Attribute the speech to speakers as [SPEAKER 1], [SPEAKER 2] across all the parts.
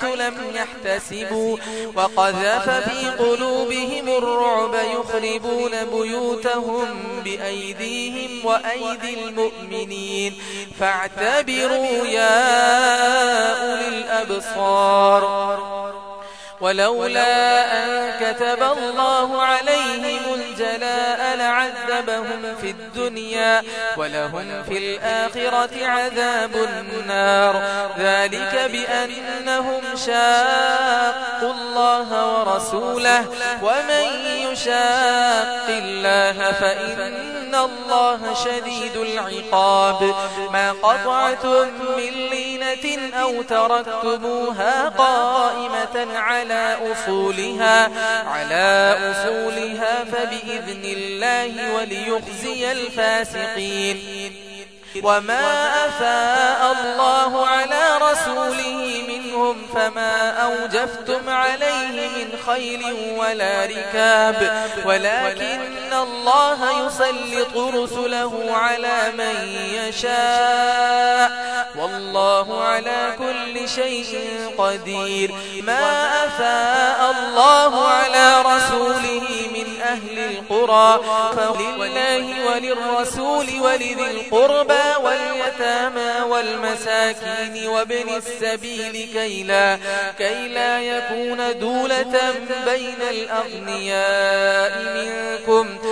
[SPEAKER 1] حيث لم يحتسبوا وقذف في قلوبهم الرعب يخربون بيوتهم بأيديهم وأيدي المؤمنين فاعتبروا يا أولي الأبصار ولولا أن كتب الله عليهم الجلاء لعذبهم في الدنيا ولهم في الآخرة عذاب النار ذلك بأنهم شاقوا الله ورسوله ومن يشاق الله فإن الله شديد العقاب ما قطعتم من لينة أو تركتموها قائمة على أصولها على أصولها فبإذن بإذن الله وليخزي الفاسقين وما أفاء الله على رسوله منهم فما أوجفتم عليه من خيل ولا ركاب ولكن الله يسلط رسله على من يشاء والله على كل شيء قدير ما أفاء الله على رسوله من أهل القرى فلله وللرسول ولذي القربى واليتامى والمساكين وابن السبيل كي لا, كي لا يكون دولة بين الأغنياء منكم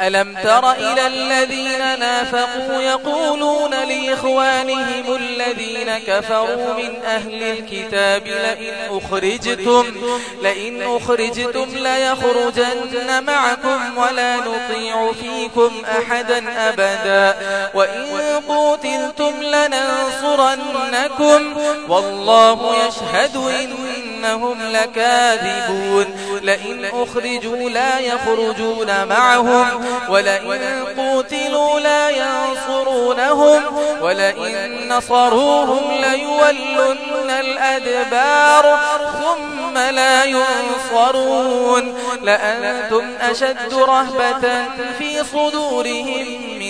[SPEAKER 1] ألم تر إلى الذين نافقوا يقولون لإخوانهم الذين كفروا من أهل الكتاب لئن أخرجتم, لئن أخرجتم ليخرجن معكم ولا نطيع فيكم أحدا أبدا وإن قوتلتم لننصرنكم والله يشهد إن إنهم لكاذبون لئن أخرجوا لا يخرجون معهم ولئن قتلوا لا ينصرونهم ولئن نصروهم ليولن الأدبار ثم لا ينصرون لأنتم أشد رهبة في صدورهم